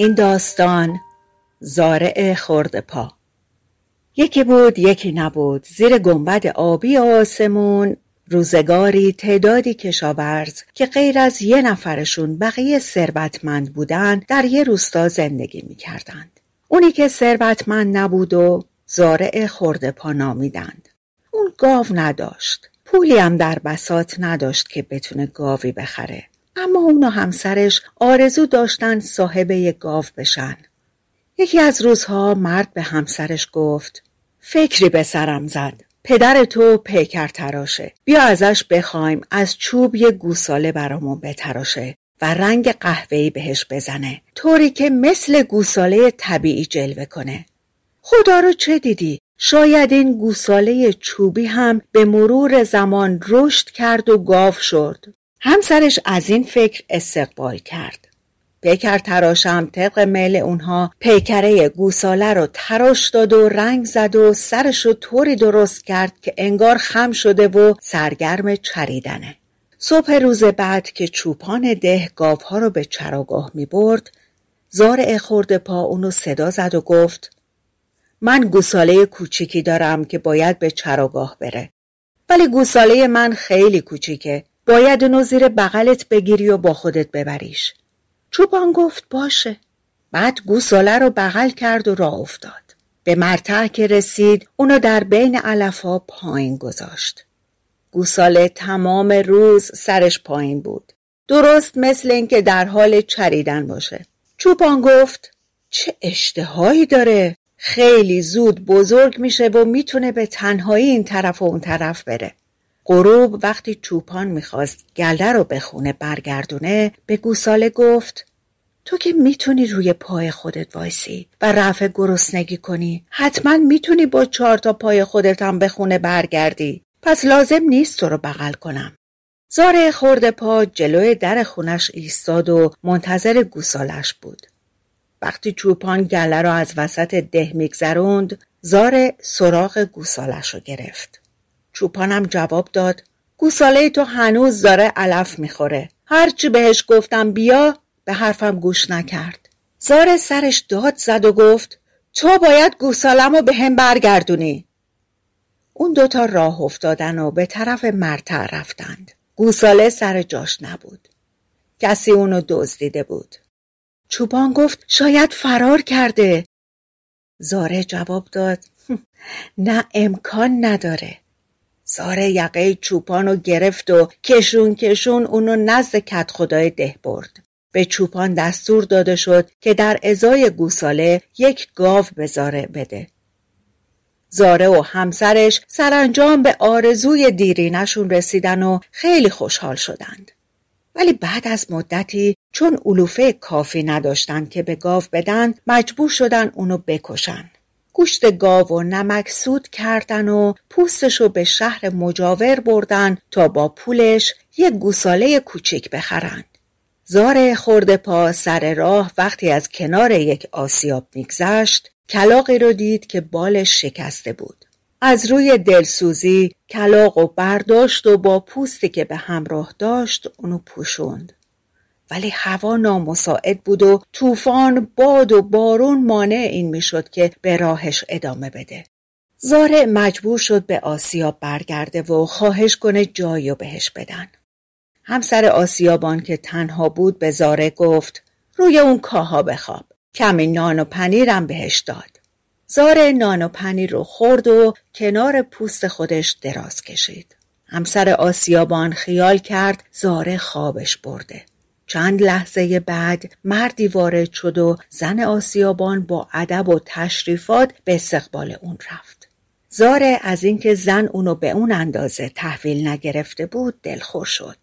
این داستان زارع خورد پا یکی بود یکی نبود زیر گنبد آبی آسمون روزگاری تعدادی کشاورز که غیر از یه نفرشون بقیه ثروتمند بودن در یه روستا زندگی می‌کردند. اونی که ثروتمند نبود و زارع خورده پا نامیدند. اون گاو نداشت. پولی هم در بسات نداشت که بتونه گاوی بخره. اما اون و همسرش آرزو داشتن صاحب یک گاو بشن. یکی از روزها مرد به همسرش گفت فکری به سرم زد. پدر تو پیکر تراشه. بیا ازش بخوایم از چوب یه گوساله برامون بتراشه و رنگ قهوه‌ای بهش بزنه طوری که مثل گوساله طبیعی جلوه کنه. خدا رو چه دیدی؟ شاید این گوساله چوبی هم به مرور زمان رشد کرد و گاو شد. همسرش از این فکر استقبال کرد. پیکر تراشم طبق میل اونها پیکره گوساله رو تراش داد و رنگ زد و سرش رو طوری درست کرد که انگار خم شده و سرگرم چریدنه. صبح روز بعد که چوپان ده گاوها رو به چراگاه می برد زار خورد پا اونو صدا زد و گفت من گوساله کوچیکی دارم که باید به چراگاه بره. ولی گوساله من خیلی کوچیکه باید اونو زیر بغلت بگیری و با خودت ببریش. چوپان گفت باشه. بعد گوساله رو بغل کرد و راه افتاد. به مرتع که رسید اونو در بین علفها پایین گذاشت. گوساله تمام روز سرش پایین بود. درست مثل اینکه در حال چریدن باشه. چوپان گفت چه اشتهایی داره؟ خیلی زود بزرگ میشه و می‌تونه به تنهایی این طرف و اون طرف بره. غروب وقتی چوپان می‌خواست گله رو به خونه برگردونه به گوساله گفت تو که می‌تونی روی پای خودت وایسی و رفع گرسنگی کنی. حتما می‌تونی با چهار تا پای خودت هم به خونه برگردی. پس لازم نیست تو رو بغل کنم. زاره خورده پا جلوی در خونش ایستاد و منتظر گوسالش بود. وقتی چوپان گله را از وسط ده میگذروند زاره سراغ گوسالش رو گرفت. چوپانم جواب داد. گوساله تو هنوز داره علف می‌خوره. هرچی بهش گفتم بیا. به حرفم گوش نکرد. زار سرش داد زد و گفت تو باید گوسالم رو به هم برگردونی. اون دوتا راه افتادن و به طرف مرتع رفتند. گوساله سر جاش نبود. کسی اونو دزدیده بود. چوپان گفت شاید فرار کرده. زاره جواب داد نه امکان نداره. زاره یقه چوپان رو گرفت و کشون کشون اونو نزد کت خدای ده برد. به چوپان دستور داده شد که در ازای گوساله یک گاو به زاره بده. زاره و همسرش سرانجام به آرزوی دیرینشون رسیدن و خیلی خوشحال شدند. ولی بعد از مدتی چون علوفه کافی نداشتن که به گاو بدن مجبور شدن اونو بکشن. گوشت گاو و نمک سود کردن و پوستشو به شهر مجاور بردن تا با پولش یک گوساله کوچیک بخرند. زار خورده پا سر راه وقتی از کنار یک آسیاب میگذشت کلاقی رو دید که بالش شکسته بود. از روی دلسوزی کلاق و برداشت و با پوستی که به همراه داشت اونو پوشوند. ولی هوا نامساعد بود و طوفان باد و بارون مانع این می‌شد که به راهش ادامه بده. زاره مجبور شد به آسیاب برگرده و خواهش کنه جایی بهش بدن. همسر آسیابان که تنها بود به زاره گفت روی اون کاها بخواب. کمی نان و پنیرم بهش داد. زاره نان و پنیر رو خورد و کنار پوست خودش دراز کشید. همسر آسیابان خیال کرد زاره خوابش برده. چند لحظه بعد مردی وارد شد و زن آسیابان با ادب و تشریفات به استقبال اون رفت. زاره از اینکه زن اونو به اون اندازه تحویل نگرفته بود دلخور شد.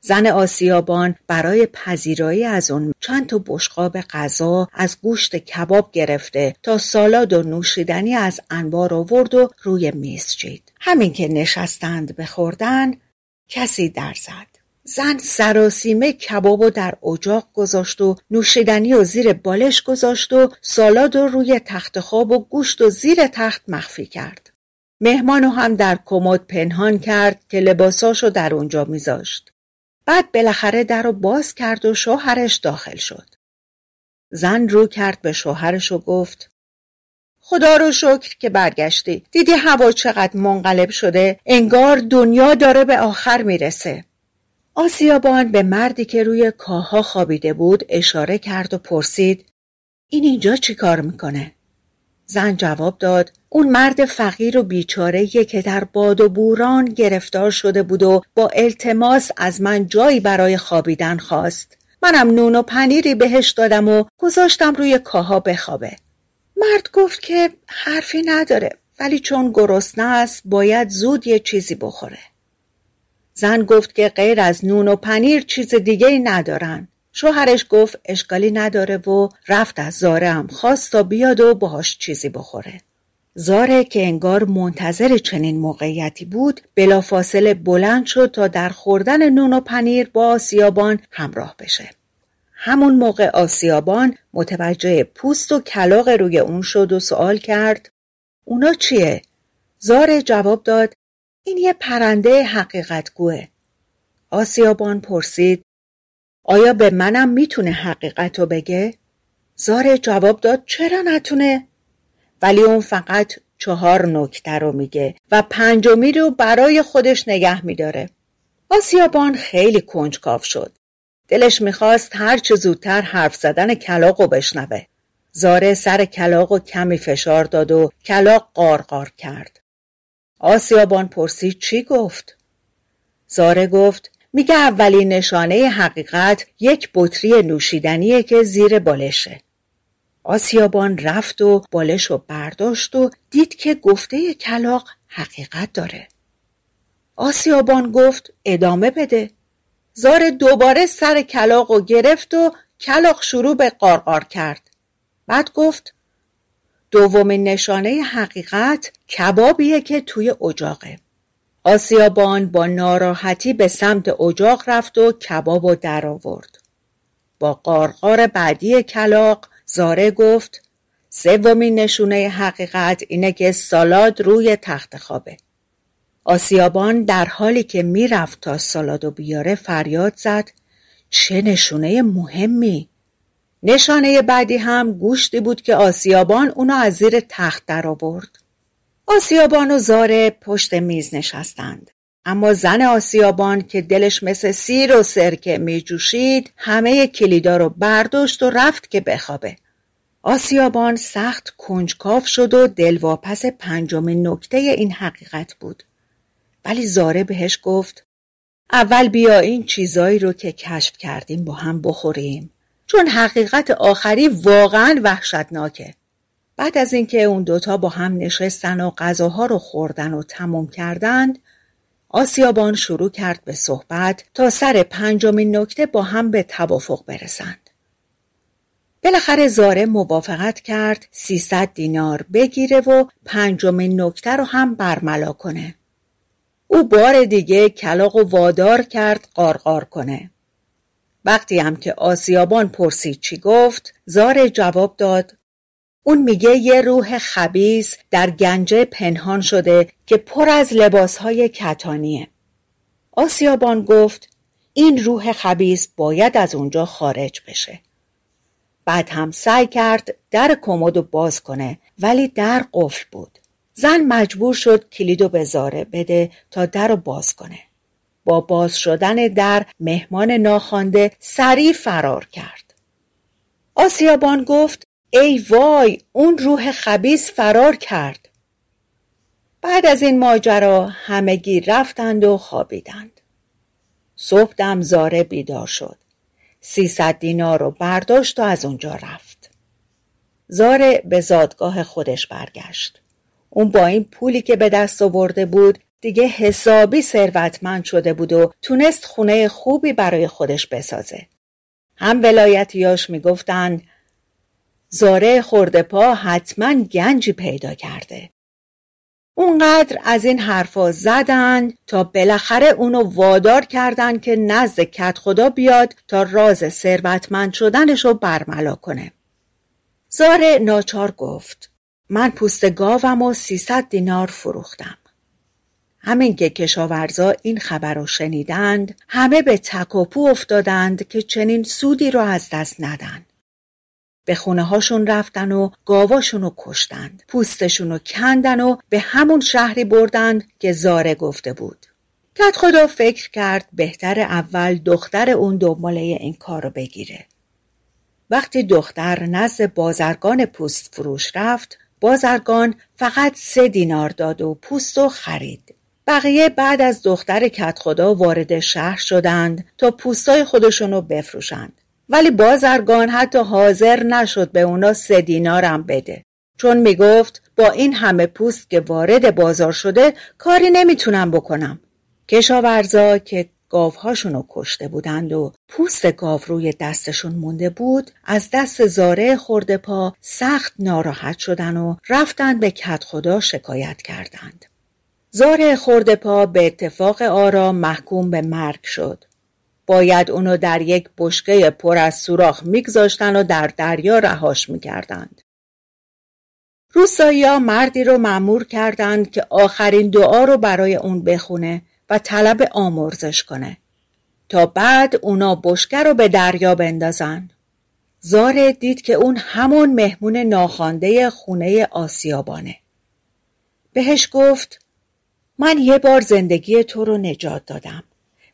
زن آسیابان برای پذیرایی از اون چند تا بشقاب غذا از گوشت کباب گرفته تا سالاد و نوشیدنی از انبار آورد و روی میز چید. همین که نشستند بخوردن کسی در زد. زن سراسیمه کباب و در اجاق گذاشت و نوشیدنی و زیر بالش گذاشت و سالاد و روی تخت خواب و گوشت و زیر تخت مخفی کرد. مهمانو هم در کمد پنهان کرد که لباساشو در اونجا میذاشت. بعد بالاخره در رو باز کرد و شوهرش داخل شد. زن رو کرد به شوهرش و گفت خدا رو شکر که برگشتی. دیدی هوا چقدر منقلب شده؟ انگار دنیا داره به آخر می‌رسه. آسیابان به مردی که روی کاها خوابیده بود اشاره کرد و پرسید این اینجا چی کار می‌کنه؟ زن جواب داد اون مرد فقیر و بیچاره که در باد و بوران گرفتار شده بود و با التماس از من جایی برای خوابیدن خواست. منم نون و پنیری بهش دادم و گذاشتم روی کاها بخوابه. مرد گفت که حرفی نداره ولی چون گرسنه است باید زود یه چیزی بخوره. زن گفت که غیر از نون و پنیر چیز دیگه ندارن. شوهرش گفت اشکالی نداره و رفت از زاره هم خواست تا بیاد و باهاش چیزی بخوره. زاره که انگار منتظر چنین موقعیتی بود بلافاصله بلند شد تا در خوردن نون و پنیر با آسیابان همراه بشه. همون موقع آسیابان متوجه پوست و کلاق روی اون شد و سوال کرد اونا چیه؟ زاره جواب داد این یه پرنده حقیقتگوه. آسیابان پرسید آیا به منم می‌تونه حقیقت رو بگه؟ زاره جواب داد چرا نتونه؟ ولی اون فقط چهار نکته رو میگه و پنجمی رو برای خودش نگه میداره. آسیابان خیلی کنجکاو شد. دلش می‌خواست هر چه زودتر حرف زدن کلاق رو بشنوه. زاره سر کلاق و کمی فشار داد و کلاق قارقار کرد. آسیابان پرسید چی گفت؟ زاره گفت میگه اولین نشانه حقیقت یک بطری نوشیدنیه که زیر بالشه. آسیابان رفت و بالش رو برداشت و دید که گفته کلاق حقیقت داره. آسیابان گفت ادامه بده. زار دوباره سر کلاق رو گرفت و کلاق شروع به قارقار کرد. بعد گفت دومین نشانه حقیقت کبابیه که توی اجاقه. آسیابان با ناراحتی به سمت اجاق رفت و کباب و در آورد. با قارقار بعدی کلاق زاره گفت سومین نشونه حقیقت اینه که سالاد روی تخت خوابه. آسیابان در حالی که می‌رفت تا سالادو بیاره فریاد زد چه نشونه مهمی نشانه بعدی هم گوشتی بود که آسیابان اونو از زیر تخت در آورد. آسیابان و زاره پشت میز نشستند. اما زن آسیابان که دلش مثل سیر و سرکه می جوشید همه کلیدا رو برداشت و رفت که بخوابه. آسیابان سخت کنجکاف شد و دلواپس پنجمین نکته این حقیقت بود. ولی زاره بهش گفت اول بیا این چیزایی رو که کشف کردیم با هم بخوریم. چون حقیقت آخری واقعا وحشتناکه. بعد از اینکه اون دوتا با هم نشستن و غذاها رو خوردن و تموم کردند آسیابان شروع کرد به صحبت تا سر پنجمین نکته با هم به توافق برسند. بالاخره زاره موافقت کرد 300 دینار بگیره و پنجمین نکته رو هم برملا کنه. او بار دیگه کلاق و وادار کرد قارقار کنه. وقتی هم که آسیابان پرسید چی گفت زار جواب داد اون میگه یه روح خبیس در گنجه پنهان شده که پر از لباسهای کتانیه. آسیابان گفت این روح خبیس باید از اونجا خارج بشه. بعد هم سعی کرد در کمدو باز کنه ولی در قفل بود. زن مجبور شد کلیدو به زاره بده تا در رو باز کنه. با باز شدن در مهمان ناخوانده سریع فرار کرد. آسیابان گفت ای وای اون روح خبیس فرار کرد. بعد از این ماجرا همگی رفتند و خوابیدند. صبح دمزاره بیدار شد. سیصد دینار رو برداشت و از اونجا رفت. زاره به زادگاه خودش برگشت. اون با این پولی که به دست آورده بود دیگه حسابی ثروتمند شده بود و تونست خونه خوبی برای خودش بسازه. هم ولایتیاش می‌گفتند زاره خورده پا حتما گنجی پیدا کرده. اونقدر از این حرفا زدن تا بالاخره اونو وادار کردن که نزد کت خدا بیاد تا راز ثروتمند شدنشو برملا کنه. زاره ناچار گفت من پوست گاوم و سیصد دینار فروختم. همین که کشاورزا این خبر رو شنیدند همه به تکاپو افتادند که چنین سودی رو از دست ندن. به خونه هاشون رفتن و گاواشون رو کشتند. پوستشون رو کندن و به همون شهری بردند که زاره گفته بود. کت خدا فکر کرد بهتر اول دختر اون دنباله این کار رو بگیره. وقتی دختر نزد بازرگان پوست فروش رفت بازرگان فقط سه دینار داد و پوست و خرید. بقیه بعد از دختر کت خدا وارد شهر شدند تا پوستای خودشونو بفروشند. ولی بازرگان حتی حاضر نشد به اونا سه دینارم بده. چون می‌گفت با این همه پوست که وارد بازار شده کاری نمی‌تونم بکنم. کشاورزا که گاوهاشونو کشته بودند و پوست گاو روی دستشون مونده بود از دست زاره خورده پا سخت ناراحت شدن و رفتن به کت خدا شکایت کردند. زار خورده پا به اتفاق آرا محکوم به مرگ شد. باید اونو در یک بشکه پر از سوراخ میگذاشتن و در دریا رهاش می‌کردند. روسایی مردی رو معمور کردند که آخرین دعا رو برای اون بخونه و طلب آمرزش کنه تا بعد اونا بشکه رو به دریا بندازن. زاره دید که اون همون مهمون ناخوانده خونه آسیابانه. بهش گفت من یه بار زندگی تو رو نجات دادم.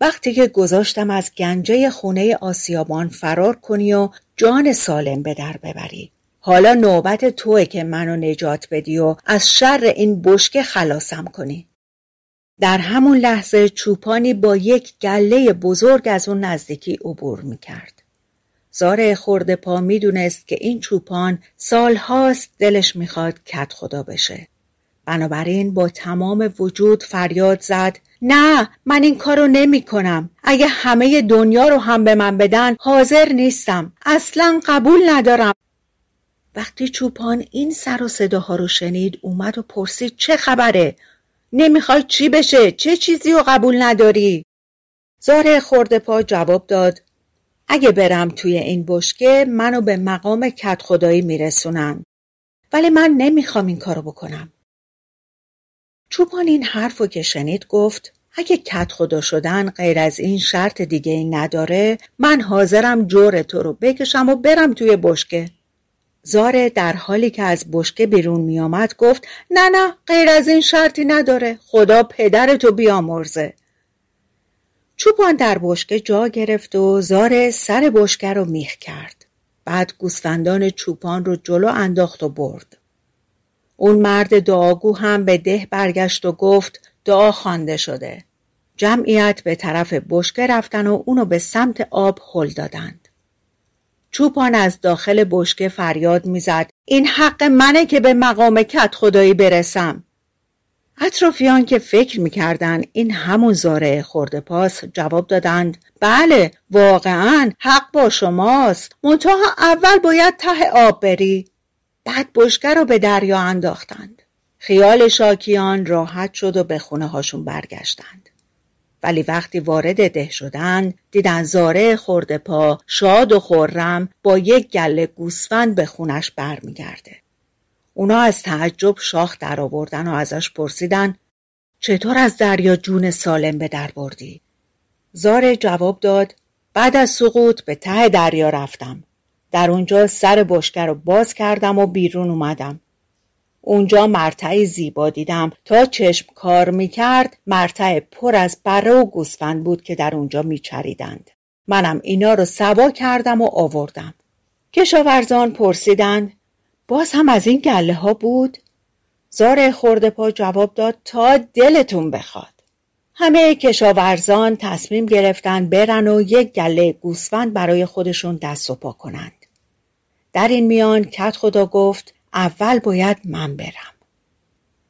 وقتی که گذاشتم از گنجه خونه آسیابان فرار کنی و جان سالم به در ببری. حالا نوبت توه که منو نجات بدی و از شر این بشکه خلاصم کنی. در همون لحظه چوپانی با یک گله بزرگ از اون نزدیکی عبور می‌کرد. زار خورده پا می‌دونست که این چوپان سالهاست دلش می‌خواد کت خدا بشه. بنابراین با تمام وجود فریاد زد. نه من این کارو نمی کنم اگه همه دنیا رو هم به من بدن حاضر نیستم. اصلا قبول ندارم. وقتی چوپان این سر و صداها رو شنید اومد و پرسید چه خبره؟ نمی‌خوای چی بشه؟ چه چیزی رو قبول نداری؟ زاره خورده پا جواب داد اگه برم توی این بشکه منو به مقام کت خدایی میرسونن. ولی من نمی‌خوام این کارو بکنم. چوپان این حرف رو که شنید گفت اگه کت خدا شدن غیر از این شرط دیگه ای نداره من حاضرم جور تو رو بکشم و برم توی بشکه. زاره در حالی که از بشکه بیرون می آمد گفت نه نه غیر از این شرطی نداره خدا پدرتو بیامرزه. چوپان در بشکه جا گرفت و زاره سر بشکه رو میخ کرد. بعد گوسفندان چوپان رو جلو انداخت و برد. اون مرد دعاگو هم به ده برگشت و گفت دعا خوانده شده. جمعیت به طرف بشکه رفتن و اونو به سمت آب هل دادند. چوپان از داخل بشکه فریاد می‌زد این حق منه که به مقام کت خدایی برسم. اطرافیان که فکر می‌کردن این همون زاره خورده پاس جواب دادند بله واقعا حق با شماست منتها اول باید ته آب بری بعد بشکه رو به دریا انداختند. خیال شاکیان راحت شد و به خونه هاشون برگشتند. ولی وقتی وارد ده شدند دیدن زاره خورده پا شاد و خورم با یک گله گوسفند به خونش برمیگرده. اونا از تعجب شاخ در آوردن و ازش پرسیدن چطور از دریا جون سالم به در بردی؟ زاره جواب داد بعد از سقوط به ته دریا رفتم. در اونجا سر بشکه رو باز کردم و بیرون اومدم. اونجا مرتعی زیبا دیدم تا چشم کار می‌کرد مرتع پر از بره و گوسفند بود که در اونجا میچریدند. منم اینا رو سوا کردم و آوردم. کشاورزان پرسیدند باز هم از این گله ها بود؟ زار خورده پا جواب داد تا دلتون بخواد. همه کشاورزان تصمیم گرفتن برن و یک گله گوسفند برای خودشون دست و پا کنند. در این میان کت خدا گفت اول باید من برم.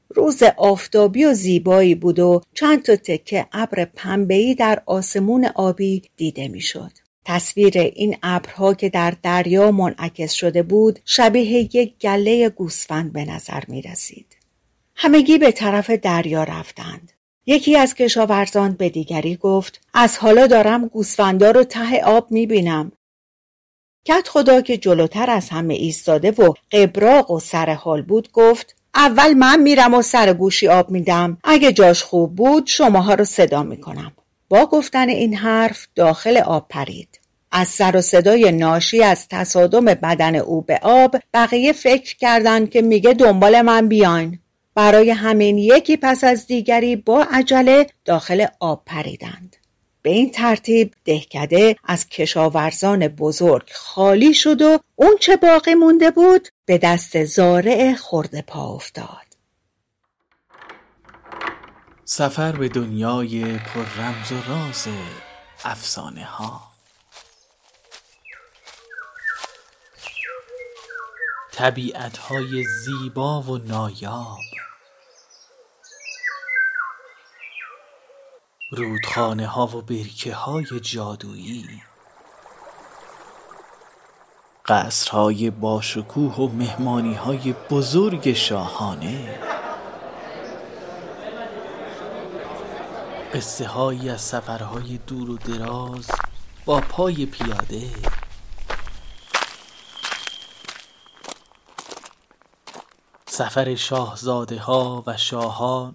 روز آفتابی و زیبایی بود و چند تا تکه ابر پنبه‌ای در آسمون آبی دیده می‌شد. تصویر این ابرها که در دریا منعکس شده بود شبیه یک گله گوسفند به نظر می رسید. همگی به طرف دریا رفتند. یکی از کشاورزان به دیگری گفت از حالا دارم گوسفندا رو ته آب می بینم. کت خدا که جلوتر از همه ایستاده و قبراق و سر حال بود گفت اول من میرم و سر گوشی آب میدم. اگه جاش خوب بود شماها رو صدا می‌کنم. با گفتن این حرف داخل آب پرید. از سر و صدای ناشی از تصادم بدن او به آب بقیه فکر کردند که میگه دنبال من بیاین. برای همین یکی پس از دیگری با عجله داخل آب پریدند. به این ترتیب دهکده از کشاورزان بزرگ خالی شد و اون چه باقی مونده بود به دست زارع خورده پا افتاد. سفر به دنیای پر رمز و راز افسانه ها. طبیعت های زیبا و نایاب. رودخانه ها و برکه های جادویی. قصرهای باشکوه و مهمانی های بزرگ شاهانه. قصه هایی از سفرهای دور و دراز با پای پیاده. سفر شاهزاده ها و شاهان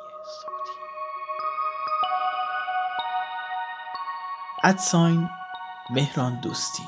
ادساین مهران دوستی.